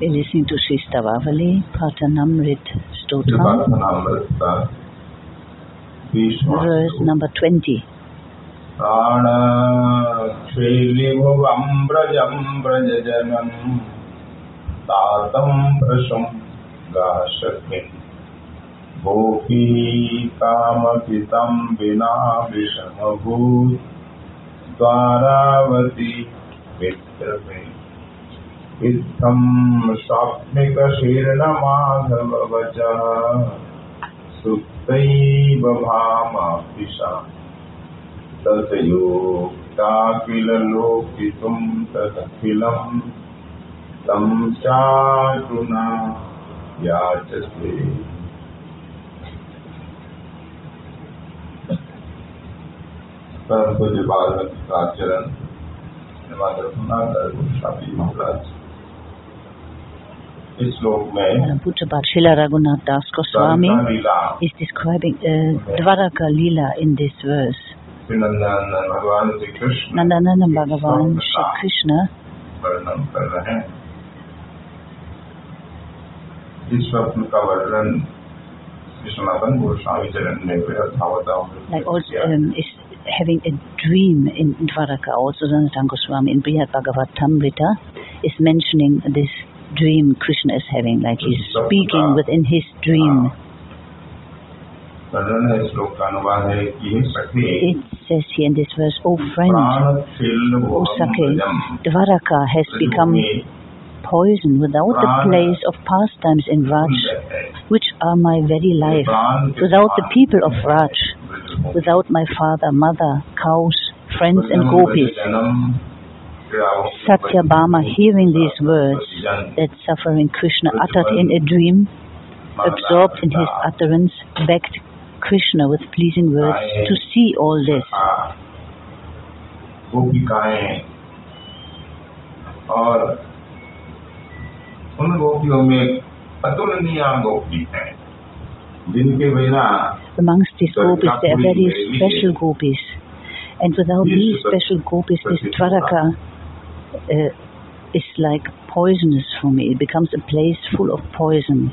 We're listening to Sri Stavavali, Patanamrit Stotra, verse number 20. प्राणाक्षैलिभुवम्ब्रजम् व्रजजनम् तातम् भृशम् गाशकिम् भोपीतामपि तम् विना विषमभूत् द्वारावती विद्रमे इत्थं स्वात्मिकशीर्णमाधववचः सुप्तैव भामापिशा ततयोक्ता किल परम का गोस्वामी महाराज। इस श्लोक में Uh, Pujyapat Srila Raghunath Das Goswami Dwarka Leela is describing uh, Dvaraka Lila in this verse. Shri नंदन भगवान श्री कृष्ण Nandanana Bhagavan इस Shri Krishna वर्णन कर रहे हैं इस स्वप्न का वर्णन श्री सनातन गोस्वामी चरण ने यथावतामृत like also किया um, is having a dream in Dvaraka. Also Sanatana Goswami in Brihad Bhagavatamrita is mentioning this dream Krishna is having, like he's speaking within his dream. It says here in this verse, O friend, O Sake, Dvaraka has become poison without the place of pastimes in Vraj, which are my very life, without the people of Vraj, without my father, mother, cows, friends and gopis. Satyabhama, hearing these words that suffering Krishna uttered in a dream, absorbed in his utterance, begged Krishna with pleasing words to see all this. Amongst these gopis, there are very special gopis. And without these special gopis, this Dwaraka uh, is like poisonous for me. It becomes a place full of poison.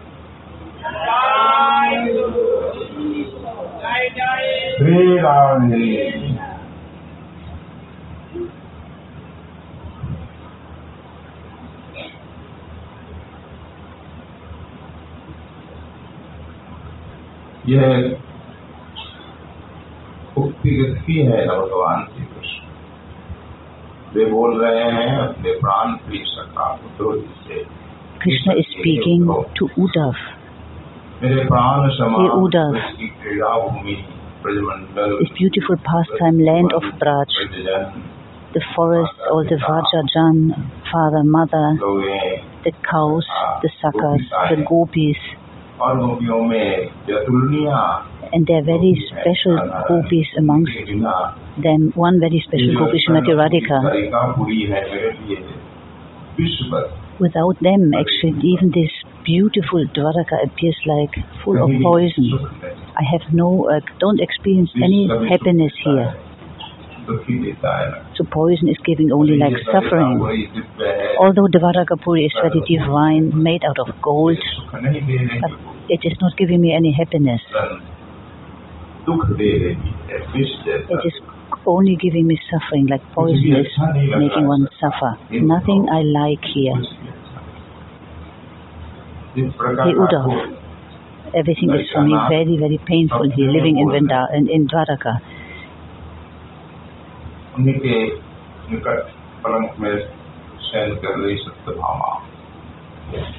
Shri Radhe यह उक्ति किसकी है भगवान श्री कृष्ण वे बोल रहे हैं अपने प्राण प्रिय सखा उद्धव जी से Krishna is speaking to Uddhav. मेरे प्राण Hey, समान Uddhav. इसकी क्रीड़ा भूमि Brajmandal This beautiful pastime land of Braj, ब्रजजन the forest, all the Vajajan, father, mother, लोग the cows, the sakas, the gopis, and there are very special gopis amongst them. One very special gopi, Srimati Radhika. Without them, actually, even this beautiful Dwaraka appears like full of poison. I have no, uh, don't experience any happiness here. So poison is giving only like suffering. Although Dvaraka Puri is very divine, made out of gold, but it is not giving me any happiness. It is only giving me suffering, like poison is making one suffer. Nothing I like here. Hey Uddhav, everything is for me very, very painful here, living in Vrindavan, in, in Dvaraka. निकट में शयन कर रही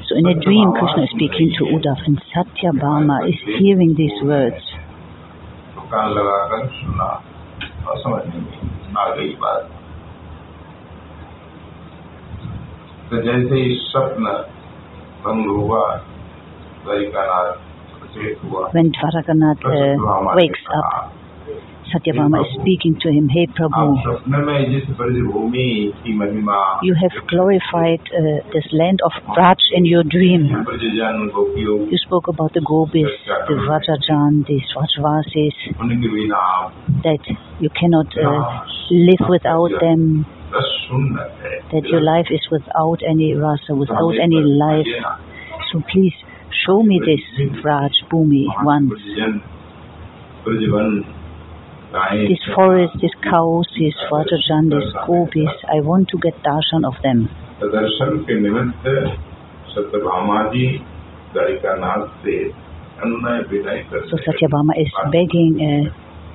So in a dream, Krishna is speaking to Uddhav and Satyabhama is hearing these words. When Dvarakanath uh, wakes up, Satyabhama is speaking to him, Hey Prabhu, you have glorified uh, this land of Vraj in your dream. You spoke about the Gopis, the Vajrajan, the Vrajvasis, that you cannot uh, live without them, that your life is without any rasa, without any life. So please show me this Vraj Bhumi once this forest, this cows, this Vajrajan, these gopis, I want to get darshan of them. So Satyabhama is begging uh,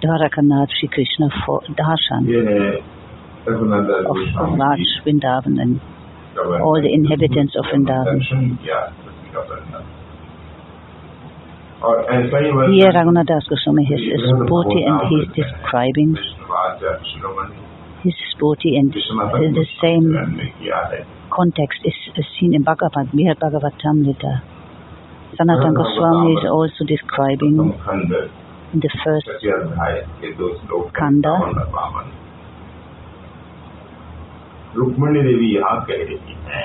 Dwarakanath Sri Krishna for darshan of Vraj Vrindavan and all the inhabitants of Vrindavan. Here Raghunath Das Goswami has a sporty and he's describing विष्णुवाचार्य Shiromani his sporty and Vishwanath the, the same ने किया है context is is seen in Bhagavad, Brihad Bhagavatamrita. Sanatan Goswami is also describing प्रथम खंड in the first तृतीय अध्याय के दो श्लोक खंड। बावन और बावन रुक्मणी देवी यहाँ कह रही है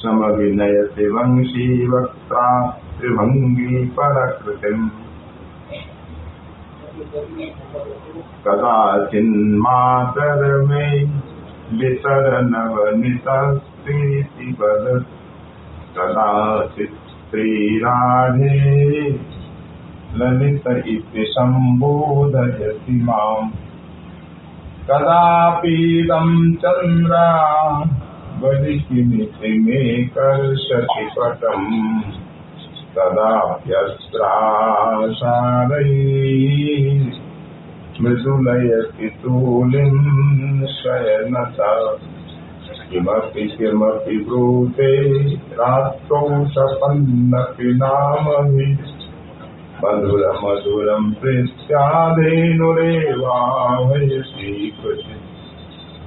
समभिनयति वंशी वक्त्रा त्रिभङ्गी परकृतिम् कदाचिन्मातर्मे लितरनवनितस्त्रीति वद कदाचित् श्रीराधे ललित इति सम्बोधयति माम्। कदापीदं चन्द्रा त्वद्वदिकिमित्रिमेकर्षतिपटम् तदाप्यस्त्रासारैः मृदुलयति तूलिम् शयनत किमपि किमपि ब्रूते रात्रौ सपन्नपि नामभि मधुरमधुरम् प्रीत्याधेनुरेवाहय श्रीकृति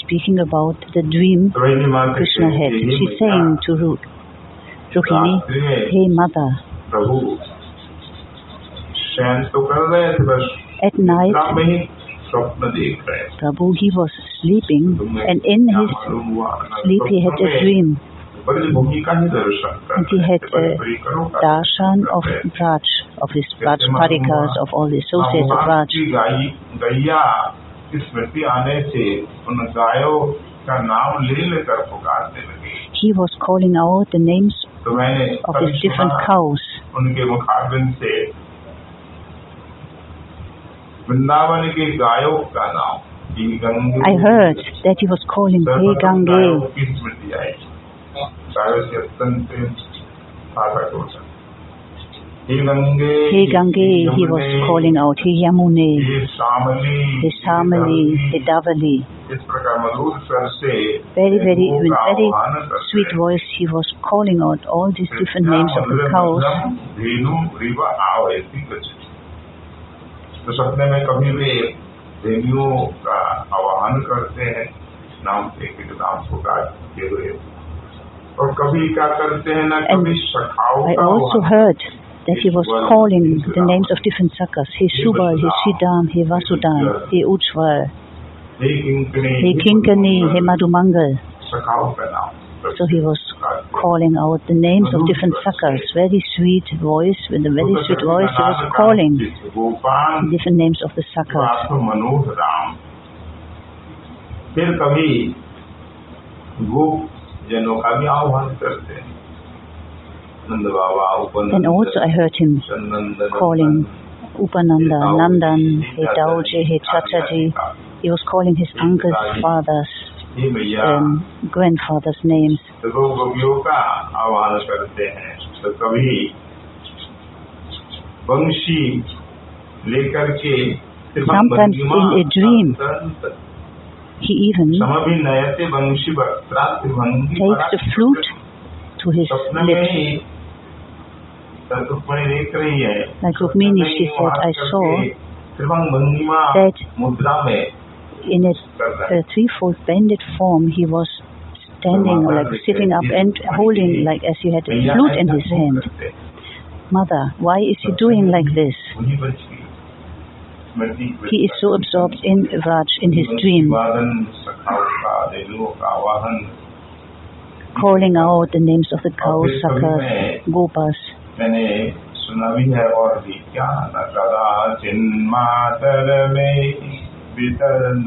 speaking about the dream Krishna had. She's saying to Rukmini, Hey mother, at night Prabhu he was sleeping and in his sleep he had a dream. And he had a darshan of Braj, of his Braj Parikas, of all the associates of Braj. की गाई गैया की स्मृति आने से उन गायों का नाम ले लेकर पुकारने लगे He was calling out the names तो मैंने of कभी his different सुना cows. उनके मुखारबिंद से वृंदावन के गायों का नाम की Gange I heard that he was calling Hey सर्वप्रथम गायों Gange. की स्मृति आई गायों से अत्यंत साधक होता हे Gange Hey Gange, he was यमुने, calling out Hey Yamune, hey Shamli Hey Samali, Hey Davali. इस प्रकार मधुर स्वर से Very, very, गौ with का very आह्वान करते sweet हैं। voice, he was calling out all these different names of the cows. धेनु रिवा आओ ऐसी कुछ तो सपने में कभी भी धेनुओं का आवाहन करते हैं नाम एक एक नाम पुकारते हुए और कभी क्या करते हैं ना And कभी सखाओं I का also आह्वान heard that he was calling the names of different sakas, he Subal, he Sridam, he Vasudan, he Ujjwal, he Kinkani, he Madhumangal. So he was calling out the names of different sakas, very sweet voice, with a very sweet voice he was calling different names of the sakas. Then also I heard him calling Upananda, Nandan, Hidalji, Hichataji. He was calling his uncle's fathers um, grandfather's names. Sometimes in a dream, he even takes the flute to his lips. Like Rukmini, she said, I saw that in a, threefold bended form he was standing like sitting up and holding like as he had a flute in his hand. Mother, why is he doing like this? He is so absorbed in Vraj, in his dream, calling out the names of the cows, suckers, gopas. मैंने सुना भी है और भी क्या न कदा चिन्मातर में वितर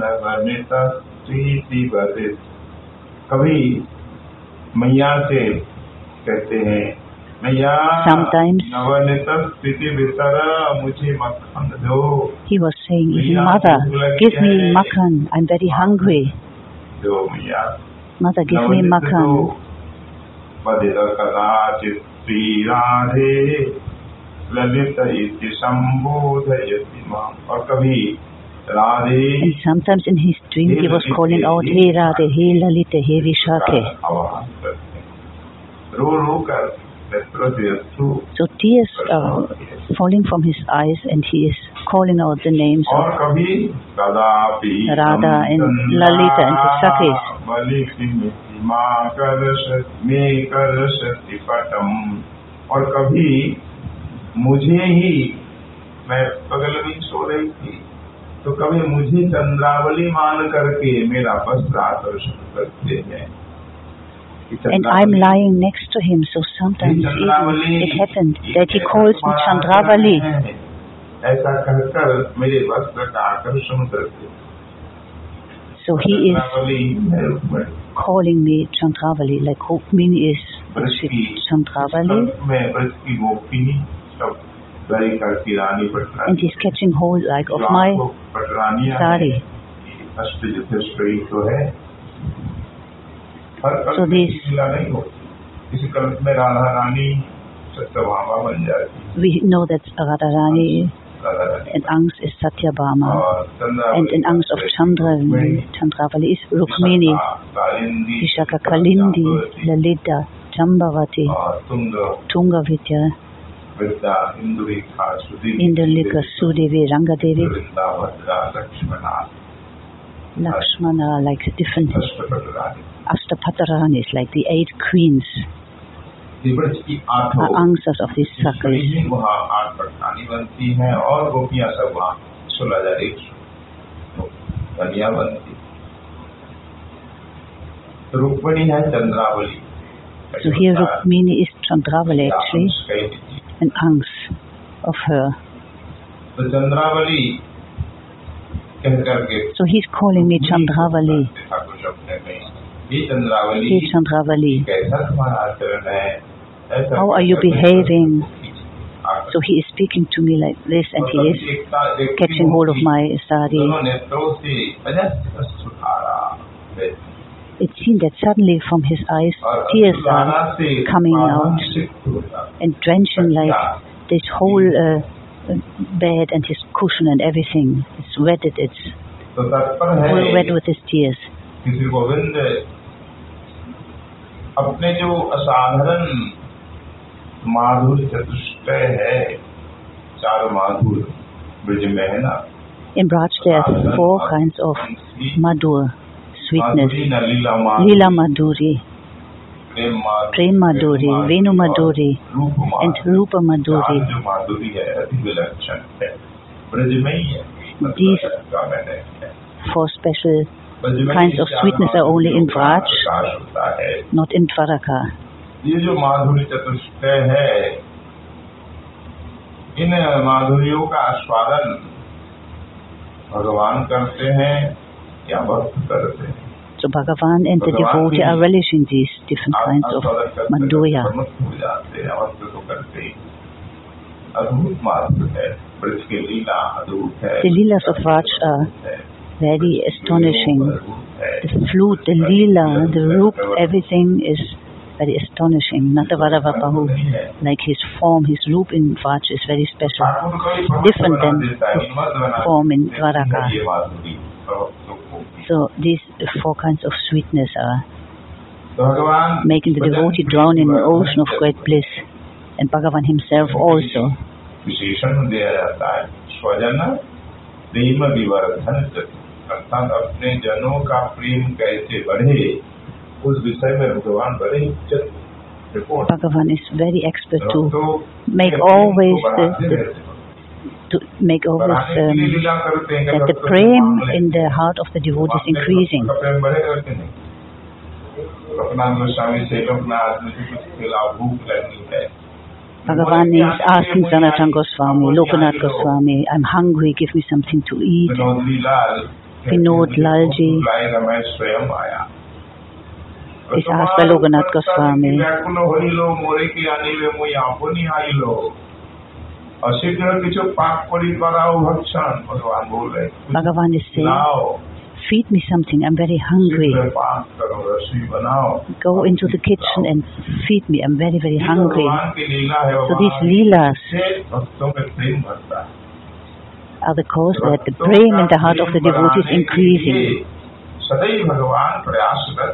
कभी मैया से कहते हैं मैया नवनित स्थिति वितर मुझे मक्खन दो। He was saying, Mother, give me makan, I'm very hungry. दो मैया। Mother, give me makan. कदाचित श्री राधे ललित इति संबोधयति माम और कभी Radhe And sometimes in his dream he was calling out, Hey Radhe, Hey Lalite, Hey Vishake. आवाहन करते हैं रो रो कर नेत्रों से अश्रु So tears are falling from his eyes and he is calling out the names और of कभी कदापि Radha and Lalita and his Sakhis. बलि माँ कर में कर सती पटम और कभी मुझे ही मैं बगल में सो रही थी तो कभी मुझे चंद्रावली मान करके मेरा वस्त्र आकर्षण करते हैं and I'm lying next to him. So sometimes even it happened that he calls me Chandravali. ऐसा कहकर मेरे वस्त्र का आकर्षण करते So he is। calling me Chandravali, like Rukmini is Chandravali. And he's catching hold like of my sari. So this we know that Radharani in angst is Satyabhama. And in angst of Chandra, Chandravali is Rukmini, Vishaka Kalindi, Lalita, Jambavati, Tungavidya, Indulika Sudevi, Rangadevi, Lakshmana, like different. Ashtapatarani is like the eight queens the answers of these sakris. So here Rukmini is Chandravali actually, an of her. So he's calling me Chandravali. Hey Chandravali कैसा तुम्हारा आचरण है ऐसा How are you behaving? आकर- So he is speaking to me like this and और he कभी is एकता- एक catching hold of my sari. दोनों नेत्रों से अजस्र सुधारा बहती। It seemed that suddenly from his eyes और tears सुधारा are से coming out आनंदित हो जाता। and drenching like this whole uh, bed and his cushion and everything. It's wetted, it's तो तत्पर है all wet with his tears. किसी गोविंद अपने जो असाधारण माधुर चतुष्टय है चार माधुर ब्रज में है ना In Braj, there's four kinds of madhur, sweetness. Lila Madhuri, Prem Madhuri, Venu Madhuri, and Rupa Madhuri. These four special kinds of sweetness are only in Braj, not in Dvaraka. ये जो माधुर्य चतुष्टय है इन माधुर्यों का आस्वादन भगवान करते हैं या भक्त करते हैं? So Bhagavan and the devotee are relishing these different kinds of mandoya. The leelas of Vraj are very astonishing. The flute, the leela, the roop, everything is very astonishing. Natavara like his form, his roop in Vraj is very special. Different than his form in Dwaraka. So these four kinds of sweetness are making the devotee drown in an ocean of great bliss. And Bhagavan himself also. विशेषण दिया जाता है स्वजन प्रेम विवर्धन अर्थात अपने जनों का प्रेम कैसे बढ़े Bhagavan is very expert to make always the, to make always um, that the prem in the heart of the devotee is increasing. Bhagavan is asking Sanatan Goswami, Lokanath Goswami, I'm hungry, give me something to eat. Vinod Lalji by Lokanath Goswami. Bhagavan is saying, feed me something, I'm very hungry. Go into the kitchen and feed me, I'm very, very hungry. So these leelas are the cause that the prem in the heart of the devotee is increasing.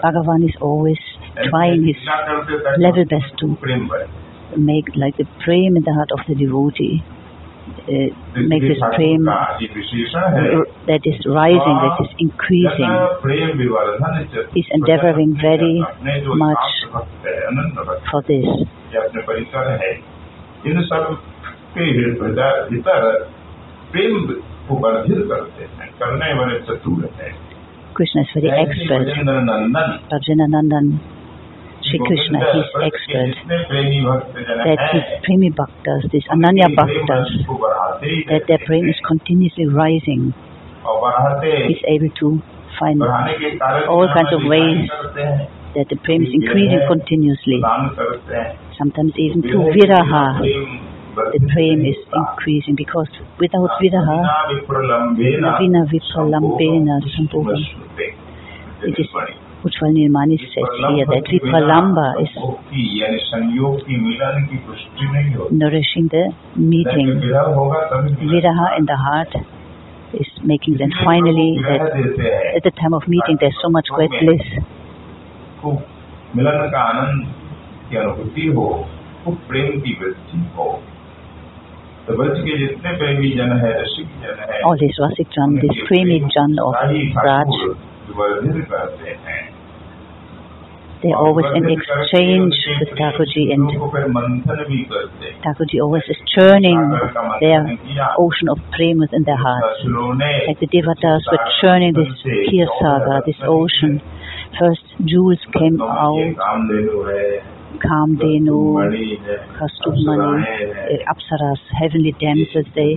Bhagavan is always trying his level best to make like the prem in the heart of the devotee uh, make this prem that is rising, that is increasing. He's endeavoring very much for this. Krishna is very expert. Rajana Nandan Shri Krishna, he is expert. That his premi bhaktas, these ananya bhaktas, that their prem is continuously rising. He is able to find all kinds of ways that the prem is increasing continuously. Sometimes even to viraha, the pain is increasing because without viraha, vina vipralambena sambhuvam. It is Ujjwal Nilamani says here that Vipralamba is nourishing the meeting. Viraha in the heart is making them finally that at the time of meeting there's so much great bliss. All these Rasik Jan, this Premi Jan of Vraj, they always in exchange with Thakurji and Thakurji always is churning their ocean of prem within their hearts. Like the Devatas were churning this Kir Saga, this ocean. First jewels came out, Kamdhenu, oh, Kaustubhmani, eh, Apsaras, heavenly damsels, they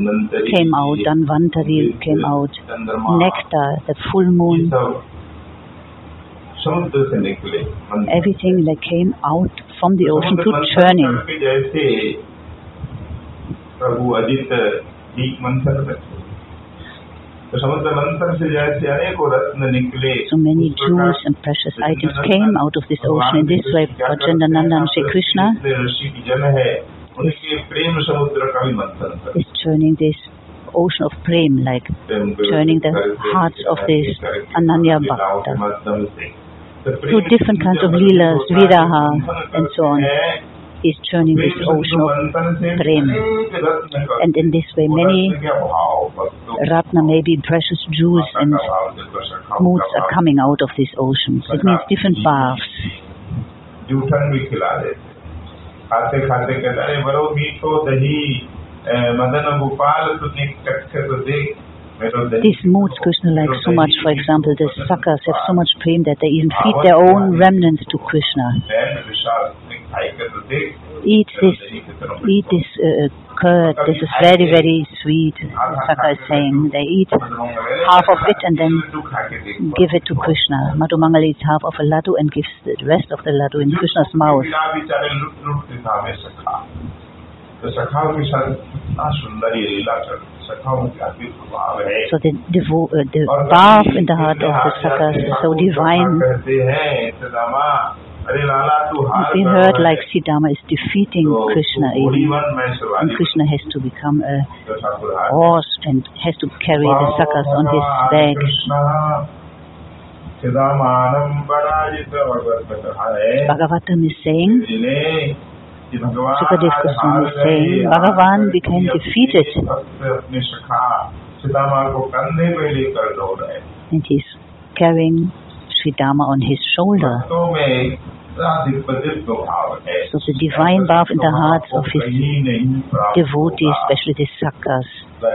came out, Dhanvantari came out, Nectar, the full moon, everything that came out from the ocean to churning. So many jewels and precious items came out of this ocean. In this way, Bhajandanandan Sri Krishna is, is churning this ocean of prem, like churning the hearts of these Ananya Bhaktas. Through different kinds of leelas, viraha, and so on, is churning this ocean of prem. And in this way, many ratna, maybe precious jewels and moods are coming out of this ocean. So it means different baths. खाते खाते कहता है बड़ो मीठो दही मदन गोपाल तो तो देख These moods Krishna likes so much, for example, the sakas have so much prem that they even feed their own remnants to Krishna. Eat this, eat this uh, uh, curd. This is very, very sweet. Saka is saying they eat half of it and then give it to Krishna. Madhumangal eats half of a ladoo and gives the rest of the ladoo in Krishna's mouth. So the, devo uh, the bath in the heart of the Sakas is so divine. They heard like Sridama is defeating Krishna even, and Krishna has to become a horse and has to carry the sakas on his back. Bhagavatam is saying, Sukadev Goswami is saying, Bhagavan became defeated. And he's carrying Bodhisattva-Dharma on his shoulder. So the divine bath in the hearts of his devotees, especially the Sakas,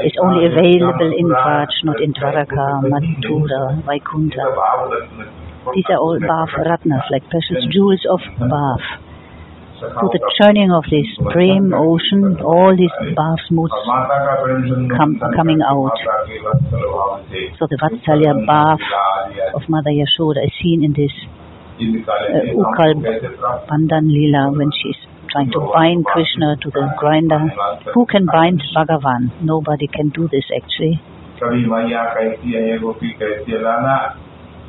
is only available in Vaj, not in Dwaraka, Mathura, Vaikuntha. These are all Bhav Ratnas, like precious jewels of Bhav. Through the churning of this prem ocean, all these Bhav moods come, coming out. So the Vatsalya Bhav of Mother Yashoda is seen in this uh, Ukhal Bandhan Lila when she's trying to bind Krishna to the grinder. Who can bind Bhagavan? Nobody can do this actually.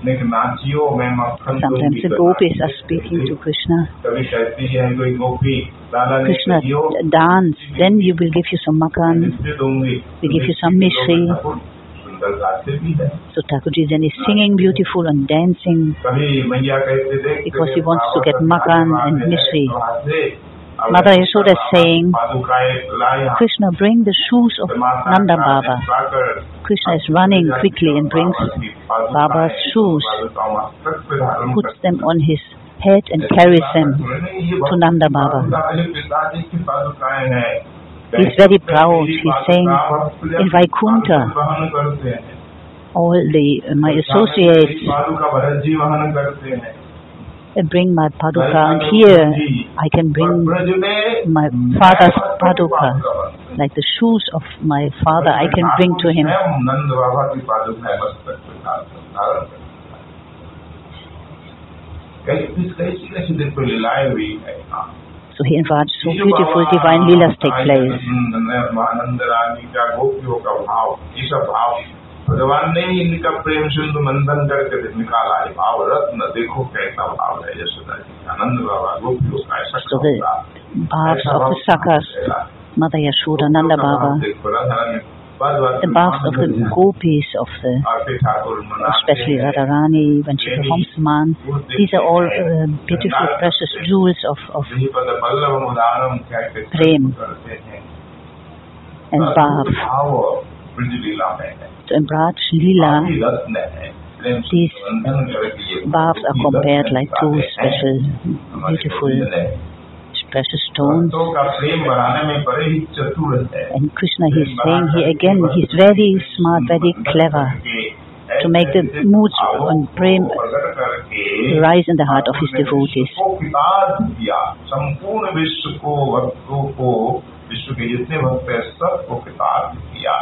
Sometimes the gopis are speaking to Krishna. Krishna, dance, then you will give you some makan, we give you some mishri. So Thakurji then is singing beautiful and dancing because he wants to get makan and mishri. Mother Yashoda is saying, Krishna, bring the shoes of Nanda Baba. Krishna is running quickly and brings Baba's shoes, puts them on his head and carries them to Nanda Baba. He's very proud. He's saying, in Vaikuntha, all the my associates bring my paduka. And here I can bring my father's paduka. like the shoes of my father I can bring to him. So he invites so beautiful divine leelas take place. आनंद रानी का गोपियों का भाव ये सब भाव भगवान ने ही इनका प्रेम सिंधु मंथन करके निकाला है भाव रत्न देखो कैसा भाव है यशोदा जी का। आनंद बाबा गोपियों का ऐसा So the Bhavs of the Sakas, Mother Yashoda, Nanda Baba, the Bhavs of the Gopis, of the especially Radharani, when she performs Man, these are all uh, beautiful, precious jewels of, of Prem and Bhav. So in Braj Leela, these Bhavs are compared like two special, beautiful, precious stones. भक्तों का प्रेम बढ़ाने में बड़े ही चतुर है And Krishna, he's saying here again, he's very smart, very clever to make the moods on prem rise in the heart of his devotees. को पितार्थ किया संपूर्ण विश्व को भक्तों को विश्व के जितने भक्त हैं सबको पितार्थ किया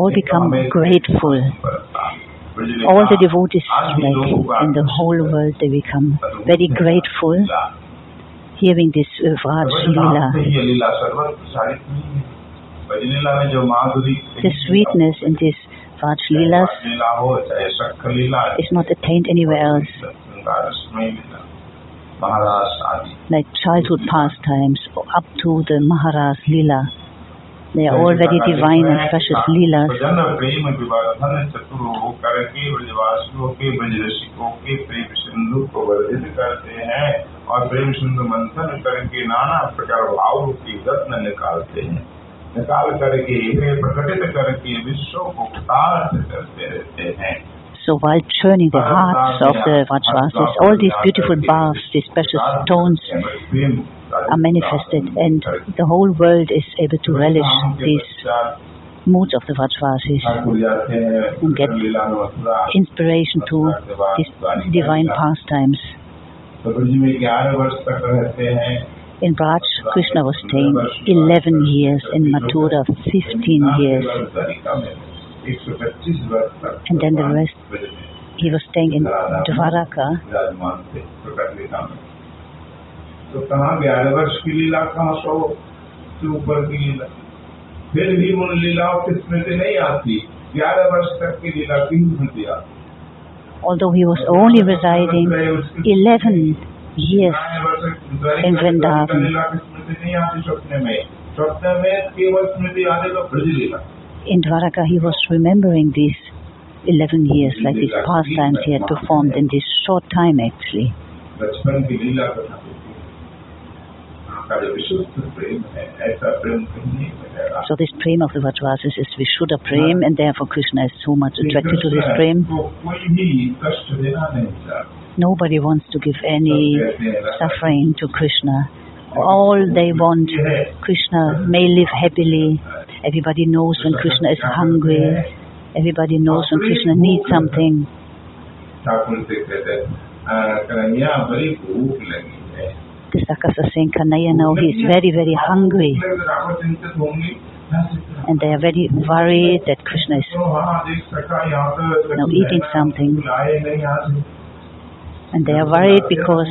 all become grateful. All the devotees like in the whole world, they become very grateful hearing this uh, Lila. The sweetness in this Vraj Lila is not attained anywhere else. Like childhood pastimes up to the Maharas Lila. They are very divine and precious Leelas. हैं और प्रेम सिंधु मंथन करके नाना प्रकार भाव की रत्न निकालते हैं निकाल करके प्रकटित करके विश्व को करते रहते हैं So while churning the hearts of the Vrajvasis, all these beautiful baths, these precious stones are manifested and the whole world is able to relish these moods of the Vrajvasis and get inspiration to these divine pastimes. In Braj, Krishna was staying 11 years, in Mathura 15 years, and then the rest he was staying in Dvaraka तो कहाँ ग्यारह वर्ष की लीला कहाँ सौ उससे ऊपर की लीला फिर भी उन लीलाओं की स्मृति नहीं आती ग्यारह वर्ष तक की लीला की स्मृति आती Although he was only residing 11 years in Vrindavan. लीला की स्मृति नहीं आती स्वप्न में स्वप्न में केवल स्मृति आने तो ब्रज लीला In Dwaraka, he was remembering these 11 years, like these pastimes he had performed in this short time actually. So this prema of the Vrajvasis is Vishuddha prema, and therefore Krishna is so much attracted to this prema. Nobody wants to give any suffering to Krishna. All they want, Krishna may live happily. Everybody knows when Krishna is hungry. Everybody knows when Krishna needs something. Tisaka Sasen he he's very, very hungry. And they are very worried that Krishna is now eating something. And they are worried because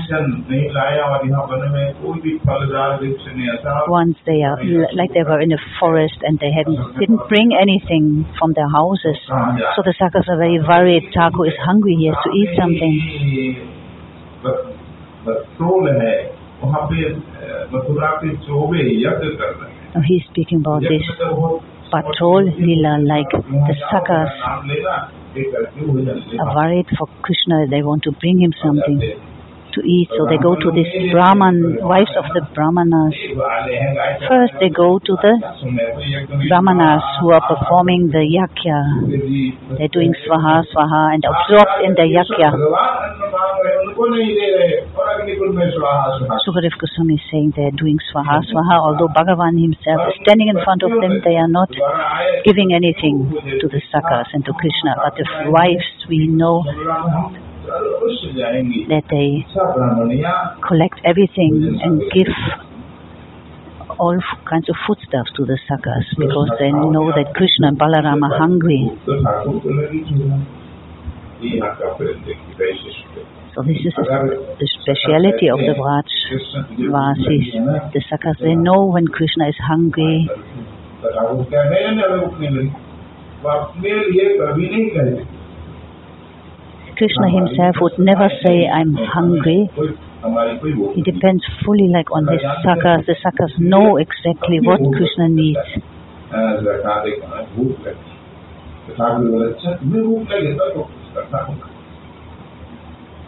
once they are, like they were in the forest and they hadn't, didn't bring anything from their houses. So the Sakas are very worried. Taku is hungry, he has to eat something. Basol है वहाँ पे अ, मथुरा के चौबे यज्ञ कर रहे हैं Now he's speaking about this यज्ञ तो वो patrol lila, like the Sakas नाम लेना एक करके भोजन लेना are worried for Krishna. They want to bring him something to eat. So they go to this Brahman, wives of the Brahmanas. First they go to the Brahmanas who are performing the yakya. They're doing swaha, swaha and absorbed in the yakya. Sukadev Goswami is saying they are doing swaha, swaha. Although Bhagavan himself is standing in front of them, they are not giving anything to the Sakas and to Krishna. But the wives, we know that they collect everything and give all kinds of foodstuffs to the Sakas because they know that Krishna and Balaram are hungry. So this is the speciality of the Vraj Vasis. The Sakas, they know when Krishna is hungry. Krishna himself would never say, I'm hungry. He depends fully like on his Sakas. The Sakas know exactly what Krishna needs.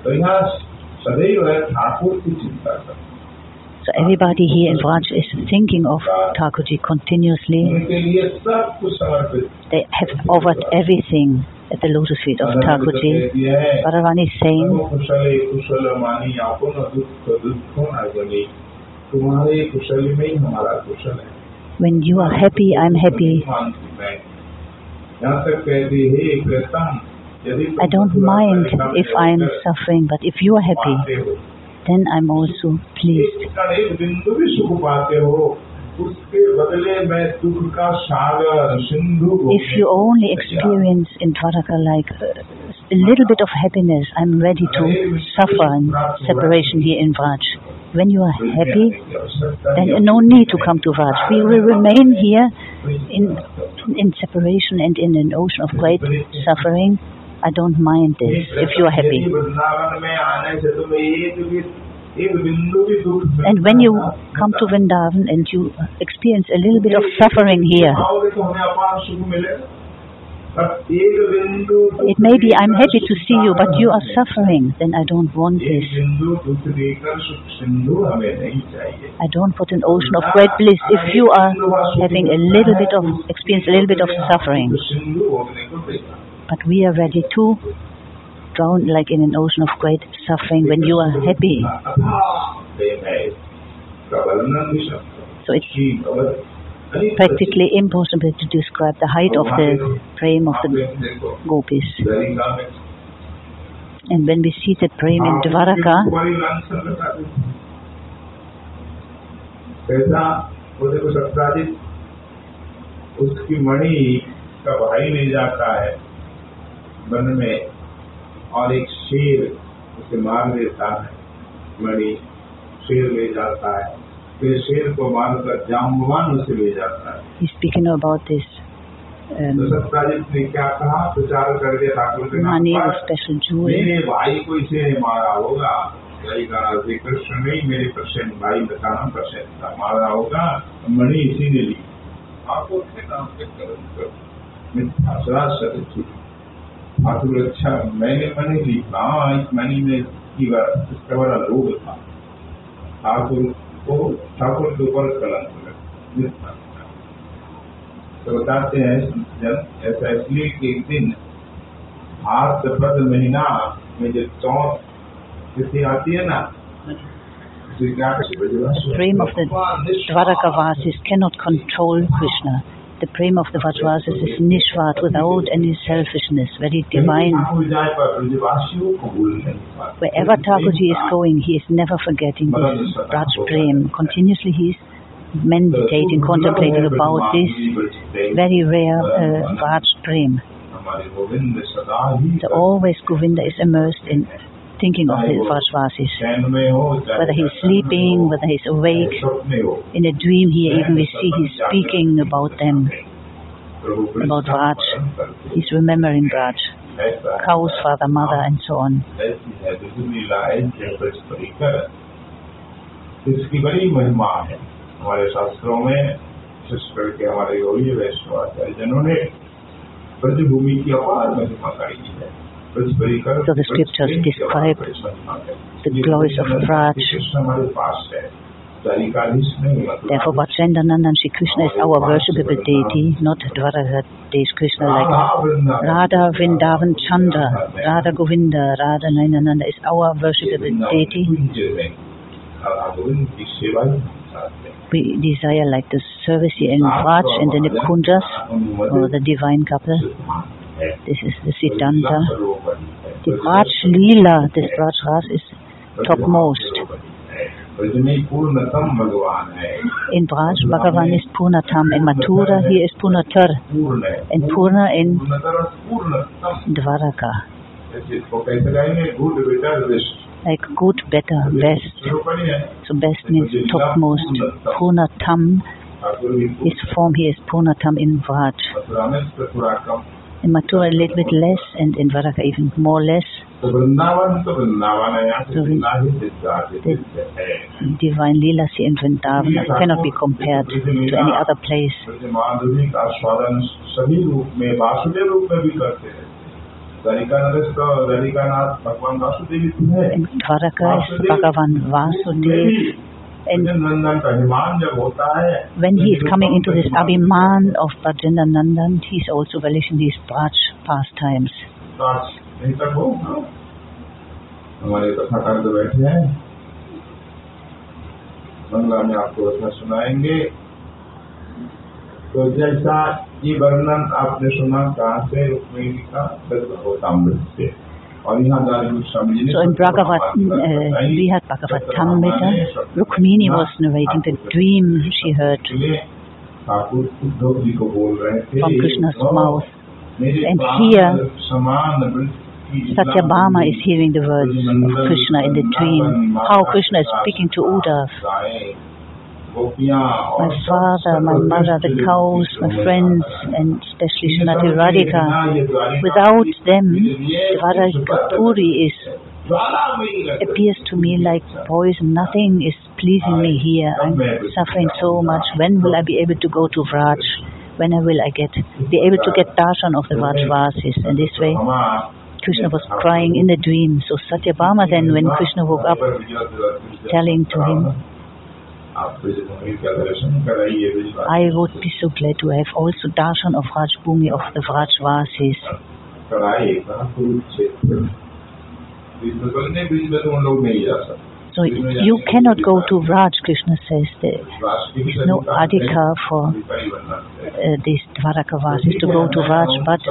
तो यहाँ सदैव ठाकुर की चिंता करता So everybody here in Vraj is thinking of Thakurji continuously. उनके लिए सब कुछ समर्पित They have offered everything at the lotus feet of Thakurji. Bharavani is saying, कुशले कुशल मानी आपन दुख दुख न बनी तुम्हारे कुशल में ही हमारा कुशल है when you are happy, I'm happy. I don't mind if I am suffering, but if you are happy, then I'm also pleased. If you only experience in Dvaraka like a little bit of happiness, I'm ready to suffer in separation here in Vraj. When you are happy, then no need to come to Vraj. We will remain here in, in separation and in an ocean of great suffering I don't mind this if you are happy. And when you come to Vrindavan and you experience a little bit of suffering here, it may be I'm happy to see you, but you are suffering, then I don't want this. I don't put an ocean of great bliss if you are having a little bit of, experience a little bit of suffering. तो सिंधु होने को देगा But we are ready to drown like in an ocean of great suffering when you are happy. प्रेम है इसका वर्णन भी शब्द So it's की अवध अनेक practically impossible to describe the height of the prem of the आप देखो gopis. द्वारिका में And when we see that prem in Dwaraka, बड़ी लांछन लगा दी। कैसा वो देखो सप्ताजित उसकी मणि का भाई ले जाता है वन में और एक शेर उसे मार देता है। मणि शेर ले जाता है। फिर शेर को मारकर जाम्बवान उसे ले जाता है। This तो um, ने क्या कहा? प्रचार कर दिया ठाकुर के. मेरे भाई को इसे मारा होगा। यही कहा श्री कृष्ण नहीं मेरे प्रसन्न भाई का नाम प्रसन्न था। मारा होगा मणि इसी ने ली। आपको उसके नाम कर्म करो। मिथ्या सराज सत्य आत्मरक्षा मैंने मैंने भी हाँ, इस मैंने में इसके वाला लोग था। ठाकुर को ठाकुर के ऊपर कलंक तो बताते हैं ऐसा इसलिए कि एक दिन हाथ पद महीना में जो चौथ तिथि आती है ना Stream of the Dvaraka Vas cannot control Krishna. the prema of the Vrajvasis is Nishvat, without any selfishness, very divine. Wherever Thakurji is going, he is never forgetting this Vraj Prem. Continuously he is meditating, contemplating about this very rare uh, Vraj Prem. So always Govinda is immersed in thinking of his Vrajvasis. Whether he's sleeping, whether he's awake, in a dream he even we see he's speaking about them, about Vraj. He's remembering Vraj, cows, father, mother and so on. इसकी बड़ी महिमा है हमारे शास्त्रों में विशेष करके हमारे योगी वैष्णव आचार्य जिन्होंने ब्रजभूमि की अपार महिमा गाई है so the scriptures describe the glories of Vraj. Therefore, Vrajanandan Sri Krishna is our worshipable deity, not Dwaraka Desh Krishna like Radha Vrindavan Chandra, Radha Govinda, Radha Nainananda is our worshipable deity. We desire like the service in Vraj and in the Nikunjas, or the divine couple. Das ist das Siddhanta. Die Braj des Braj ist topmost. In Braj Bhagavan ist Purnatam, in Mathura hier ist Purnatar, in Purna in Dvaraka. Like good, better, best. So best means topmost. Purnatam, his form here is Purnatam in Vraj. in Mathura a little bit less and in Dvaraka even more less. So the divine Leela see in Vrindavan cannot be compared to any other place. In is Bhagavan Vasudev And होता when he is coming into this Abhiman of Bhajendra Nandan, he is also relishing these Braj pastimes. तो हो? हमारे कथा कर बैठे बंगला में आपको कथा सुनाएँगे। तो जैसा ये वर्णन आपने सुना कहाँ से रुक्मिणी का से दारू स्वामी जी ने So in Bhagavad, mm, uh, Brihad Bhagavatamrita, Rukmini was narrating the dream she heard from Krishna's mouth. And here, Satyabhama is hearing the words of Krishna in the dream, how Krishna is speaking to Uddhav. My father, my mother, the cows, my friends, and especially Srimati Radhika. Without them, Dvarakapuri is appears to me like poison. Nothing is pleasing me here. I'm suffering so much. When will I be able to go to Vraj? When will I get be able to get darshan of the Vrajvasis? And this way, Krishna was crying in the dream. So Satyabhama then, when Krishna woke up, telling to him, I would be so glad to have also darshan of Vrajbhumi of the Vrajvasis. So you cannot go to Vraj, Krishna says. There is no adhikar for uh, these Dvarakavasis to go to Vraj, but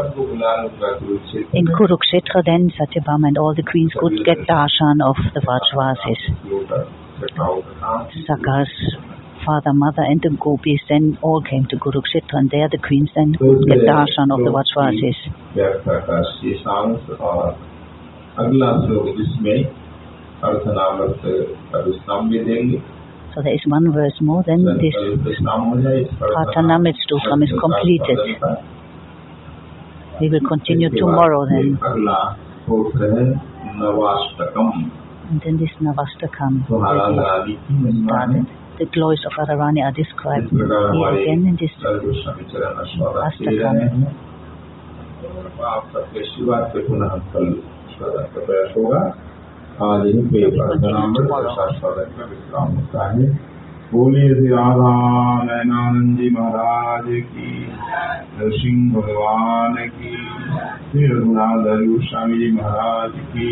in Kurukshetra then Satyabhama and all the queens could get darshan of the Vrajvasis. Sakhas, father, mother and the gopis then all came to Kurukshetra and there the queens then get darshan of the Vrajvasis. So there is one verse more, then this Prarthanamrtastotram is completed. We will continue tomorrow then. And then this Navastakam, started. The glories of Radharani are described here again in this Navastakam. आज श्री राधा नयनानंद जी महाराज की नरसिंह भगवान की श्री रघुनाथ स्वामी जी महाराज की